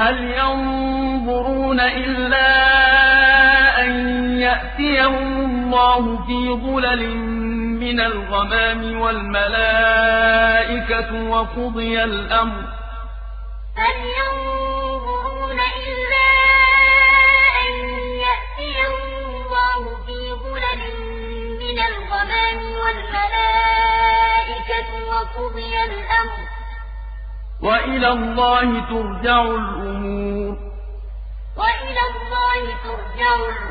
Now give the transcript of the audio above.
هَلْ يَنظُرُونَ إِلَّا أَن يَأْتِيَهُمُ اللَّهُ فِي ظُلَلٍ مِّنَ الْغَمَامِ وَالْمَلَائِكَةُ وَقُضِيَ الْأَمْرُ ۚ؟ هَلْ يَنظُرُونَ إِلَّا أَن يَأْتِيَهُمُ اللَّهُ فِي ظُلَلٍ مِّنَ الْغَمَامِ وَالْمَلَائِكَةُ وَقُضِيَ الْأَمْرُ ۚ؟ وَإِلَى اللَّهِ تُرْجَعُ الْأُمُورُ. وَإِلَى اللَّهِ تُرْجَعُ الْأُمُورُ.